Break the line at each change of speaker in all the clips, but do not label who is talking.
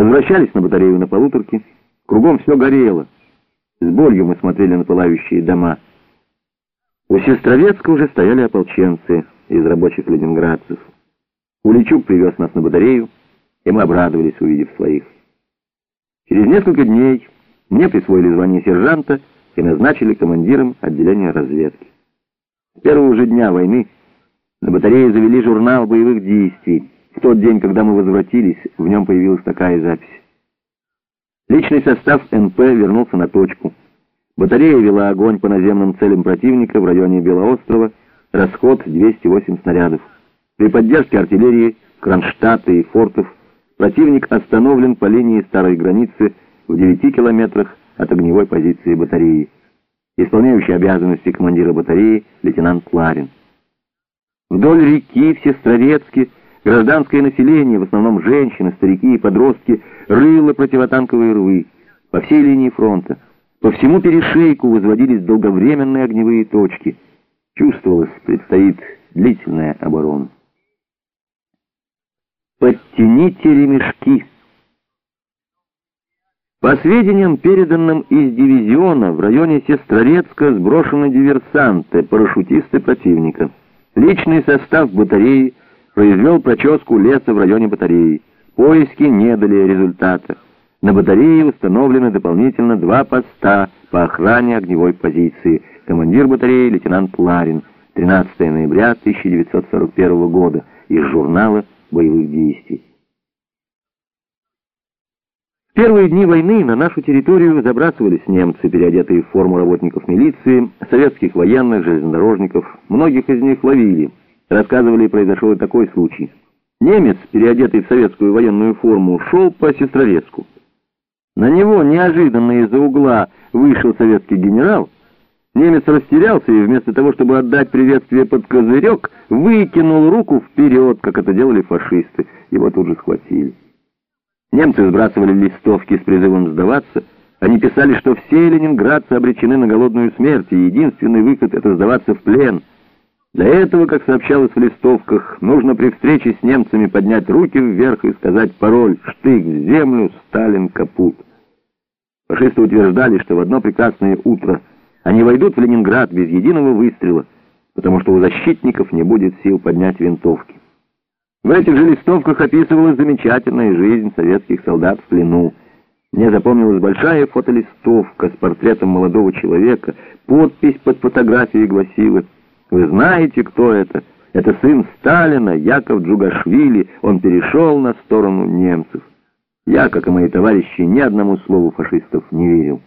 Возвращались на батарею на полуторке. Кругом все горело. С болью мы смотрели на пылающие дома. У Сестровецка уже стояли ополченцы из рабочих ленинградцев. Уличук привез нас на батарею, и мы обрадовались, увидев своих. Через несколько дней мне присвоили звание сержанта и назначили командиром отделения разведки. С первого же дня войны на батарее завели журнал боевых действий. В тот день, когда мы возвратились, в нем появилась такая запись. Личный состав НП вернулся на точку. Батарея вела огонь по наземным целям противника в районе Белоострова, расход 208 снарядов. При поддержке артиллерии, Кронштадта и фортов противник остановлен по линии старой границы в 9 километрах от огневой позиции батареи. Исполняющий обязанности командира батареи лейтенант Ларин. Вдоль реки в Сестрорецке гражданское население, в основном женщины, старики и подростки, рыло противотанковые рвы по всей линии фронта. По всему перешейку возводились долговременные огневые точки. Чувствовалось, предстоит длительная оборона. Подтяните ремешки. По сведениям, переданным из дивизиона, в районе Сестрорецка сброшены диверсанты, парашютисты противника. Личный состав батареи произвел проческу леса в районе батареи. Поиски не дали результата. На батарее установлены дополнительно два поста по охране огневой позиции. Командир батареи лейтенант Ларин. 13 ноября 1941 года. Из журнала боевых действий. В первые дни войны на нашу территорию забрасывались немцы, переодетые в форму работников милиции, советских военных, железнодорожников. Многих из них ловили. Рассказывали, произошел и такой случай. Немец, переодетый в советскую военную форму, шел по Сестрорецку. На него неожиданно из-за угла вышел советский генерал. Немец растерялся и вместо того, чтобы отдать приветствие под козырек, выкинул руку вперед, как это делали фашисты. Его тут же схватили. Немцы сбрасывали листовки с призывом сдаваться. Они писали, что все ленинградцы обречены на голодную смерть, и единственный выход — это сдаваться в плен. Для этого, как сообщалось в листовках, нужно при встрече с немцами поднять руки вверх и сказать пароль «Штык в землю, Сталин капут». Фашисты утверждали, что в одно прекрасное утро они войдут в Ленинград без единого выстрела, потому что у защитников не будет сил поднять винтовки. В этих же листовках описывалась замечательная жизнь советских солдат в плену. Мне запомнилась большая фотолистовка с портретом молодого человека, подпись под фотографией гласила «Вы знаете, кто это? Это сын Сталина, Яков Джугашвили, он перешел на сторону немцев». Я, как и мои товарищи, ни одному слову фашистов не верил.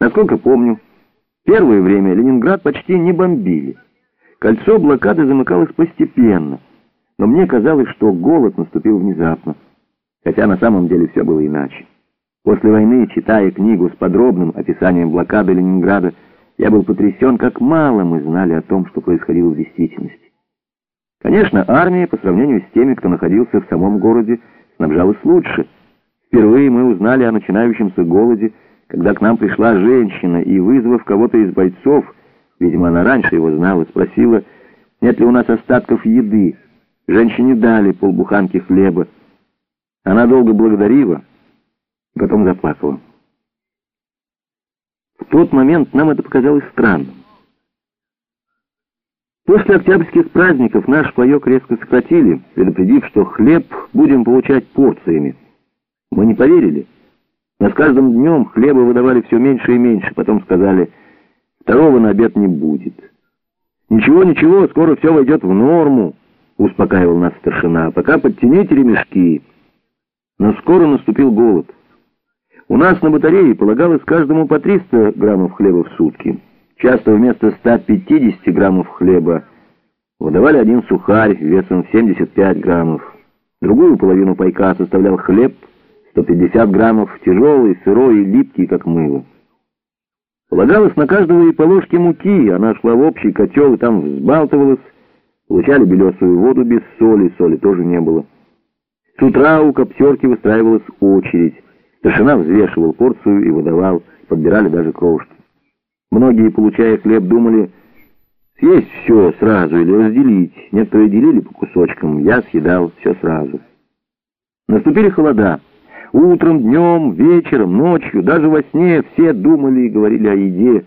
Насколько помню, первое время Ленинград почти не бомбили. Кольцо блокады замыкалось постепенно — но мне казалось, что голод наступил внезапно, хотя на самом деле все было иначе. После войны, читая книгу с подробным описанием блокады Ленинграда, я был потрясен, как мало мы знали о том, что происходило в действительности. Конечно, армия, по сравнению с теми, кто находился в самом городе, снабжалась лучше. Впервые мы узнали о начинающемся голоде, когда к нам пришла женщина и, вызвав кого-то из бойцов, видимо, она раньше его знала, спросила, нет ли у нас остатков еды. Женщине дали полбуханки хлеба. Она долго благодарила, потом заплакала. В тот момент нам это показалось странным. После октябрьских праздников наш паёк резко сократили, предупредив, что хлеб будем получать порциями. Мы не поверили. Но с каждым днем хлеба выдавали все меньше и меньше. Потом сказали, второго на обед не будет. Ничего, ничего, скоро все войдет в норму. — успокаивал нас старшина. «Пока подтяните ремешки». Но скоро наступил голод. У нас на батарее полагалось каждому по 300 граммов хлеба в сутки. Часто вместо 150 граммов хлеба выдавали один сухарь весом 75 граммов. Другую половину пайка составлял хлеб 150 граммов, тяжелый, сырой и липкий, как мыло. Полагалось на каждого и по ложке муки, она шла в общий котел и там взбалтывалась, Получали белесую воду без соли, соли тоже не было. С утра у коптерки выстраивалась очередь. Старшина взвешивал порцию и выдавал, подбирали даже крошки. Многие, получая хлеб, думали съесть все сразу или разделить. Некоторые делили по кусочкам, я съедал все сразу. Наступили холода. Утром, днем, вечером, ночью, даже во сне все думали и говорили о еде.